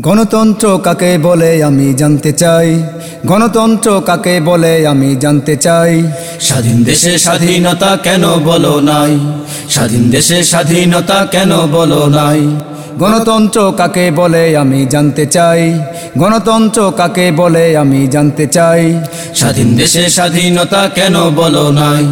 গণতন্ত্র কাকে বলে আমি জানতে চাই? গণতন্ত্র কাকে বলে আমি জানতে চাই? স্বাধীন দেশে স্বাধীনতা কেন বলো নাই? স্বাধীন দেশে স্বাধীনতা কেন বলো নাই? গণতন্ত্র কাকে বলে আমি জানতে চাই? গণতন্ত্র কাকে বলে আমি জানতে চাই? স্বাধীন দেশে স্বাধীনতা কেন বলো নাই?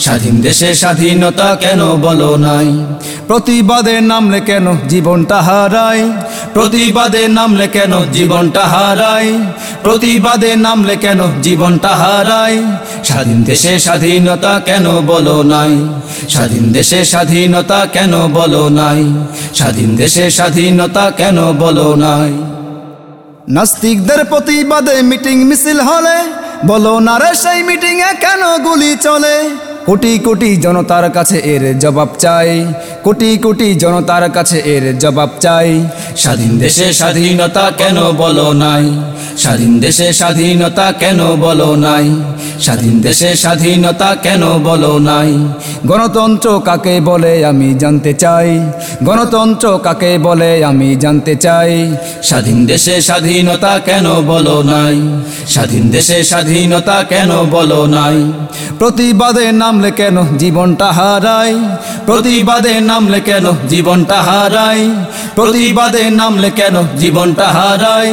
স্বাধীন দেশে স্বাধীনতা কেন বলো নাই? প্রতিবাদে নামলে কেন জীবনটা হারাই? প্রতিবাদে নামলে কেন জীবনটা হারাই? প্রতিবাদে নামলে কেন জীবনটা হারাই? স্বাধীন দেশে স্বাধীনতা কেন বলো নাই? স্বাধীন দেশে স্বাধীনতা কেন বলো নাই? স্বাধীন দেশে স্বাধীনতা কেন বলো নাই? নাস্তিকদের প্রতিবাদে মিটিং মিছিল হলে, বলো না রে সেই মিটিং এ কেন গুলি চলে? কোটি কোটি জনতার কাছে এর জবাব চাই। কোটি কোটি জনতার কাছে এর জবাব চাই। স্বাধীন দেশে স্বাধীনতা কেন বলো নাই? স্বাধীন দেশে স্বাধীনতা কেন বলো নাই? স্বাধীন দেশে স্বাধীনতা কেন বলো নাই? গণতন্ত্র কাকে বলে আমি জানতে চাই। গণতন্ত্র কাকে বলে আমি জানতে চাই। স্বাধীন দেশে স্বাধীনতা কেন বলো নাই? স্বাধীন দেশে স্বাধীনতা কেন বলো নাই? প্রতিবাদে নামলে কেন জীবনটা হারাই প্রতিবাদে নামলে কেন জীবনটা হারাই? প্রতিবাদে নামলে কেন জীবনটা হারাই?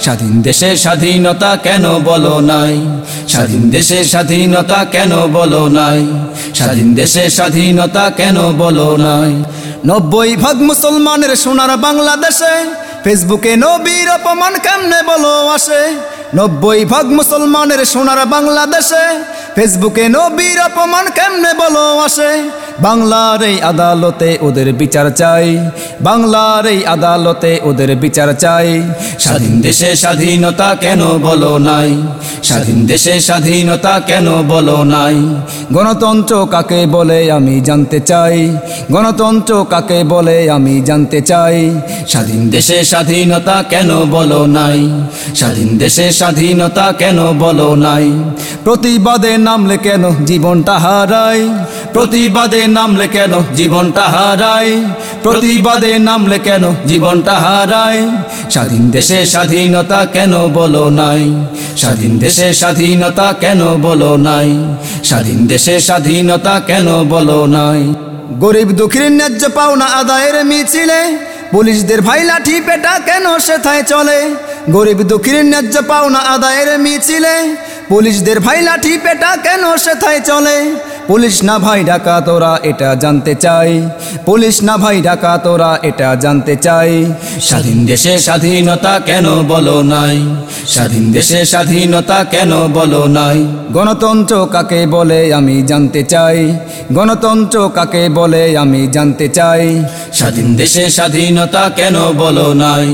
স্বাধীন দেশে স্বাধীনতা কেন বলো নাই? স্বাধীন দেশে স্বাধীনতা কেন বলো নাই? স্বাধীন দেশে স্বাধীনতা কেন বলো নাই? নব্বই ভাগ মুসলমানের সোনার বাংলাদেশে ফেসবুকে নবীর অপমান কেমনে বলো আসে? নব্বই ভাগ মুসলমানের সোনার বাংলাদেশে ফেসবুকে নবীর অপমান কেমনে বলো আসে? বাংলার এই আদালতে ওদের বিচার চাই, বাংলার এই আদালতে ওদের বিচার চাই। স্বাধীন দেশে স্বাধীনতা কেন বলো নাই? স্বাধীন দেশে স্বাধীনতা কেন বলো নাই? গণতন্ত্র কাকে বলে আমি জানতে চাই? গণতন্ত্র কাকে বলে আমি জানতে চাই? স্বাধীন দেশে স্বাধীনতা কেন বলো নাই? স্বাধীন দেশে স্বাধীনতা কেন বলো নাই? প্রতিবাদে নামলে কেন জীবনটা হারাই প্রতিবাদে নামলে কেন জীবনটা হারায়। প্রতিবাদে নামলে কেন জীবনটা হারায়। স্বাধীন দেশে স্বাধীনতা কেন বলো নাই? স্বাধীন দেশে স্বাধীনতা কেন বলো নাই? স্বাধীন দেশে স্বাধীনতা কেন বলো নাই? গরিব দুঃখীর ন্যায্য পাওনা আদায়ের মিছিলে, পুলিশদের ভাই লাঠি পেটা কেন সেথায় চলে? গরিব দুঃখীর ন্যায্য পাওনা আদায়ের মিছিলে পুলিশদের ভাই লাঠি পেটা কেন সেথায় চলে? পুলিশ না ভাই ডাকা তোরা এটা জানতে চাই। পুলিশ না ভাই ডাকা তোরা এটা জানতে চাই। স্বাধীন দেশে স্বাধীনতা কেন বলো নাই? স্বাধীন দেশে স্বাধীনতা কেন বলো নাই? গণতন্ত্র কাকে বলে আমি জানতে চাই। গণতন্ত্র কাকে বলে আমি জানতে চাই। স্বাধীন দেশে স্বাধীনতা কেন বলো নাই?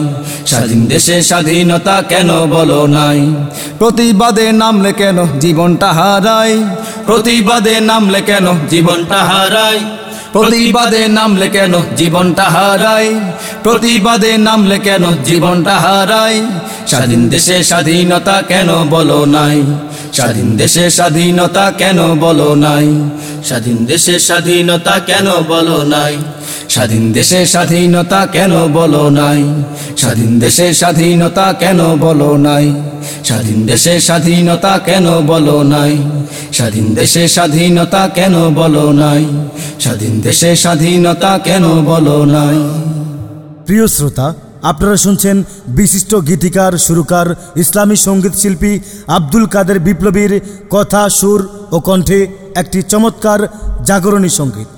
স্বাধীন দেশে স্বাধীনতা কেন বলো নাই? প্রতিবাদে নামলে কেন জীবনটা হারাই? প্রতিবাদে নামলে কেন জীবনটা হারাই? প্রতিবাদে নামলে কেন জীবনটা হারাই? প্রতিবাদে নামলে কেন জীবনটা হারাই? স্বাধীন দেশে স্বাধীনতা কেন বলো নাই? স্বাধীন দেশে স্বাধীনতা কেন বলো নাই? স্বাধীন দেশে স্বাধীনতা কেন বলো নাই? স্বাধীন দেশে স্বাধীনতা কেন বলো নাই? স্বাধীন দেশে স্বাধীনতা কেন বলো নাই? স্বাধীন দেশে স্বাধীনতা কেন বলো নাই? স্বাধীন দেশে স্বাধীনতা কেন বলো নাই? স্বাধীন দেশে স্বাধীনতা কেন বলো নাই? প্রিয় শ্রোতা আপনারা শুনছেন বিশিষ্ট গীতিকার, সুরকার, ইসলামী সংগীত শিল্পী আব্দুল কাদের বিপ্লবীর কথা, সুর ও কণ্ঠে একটি চমৎকার জাগরণী সংগীত।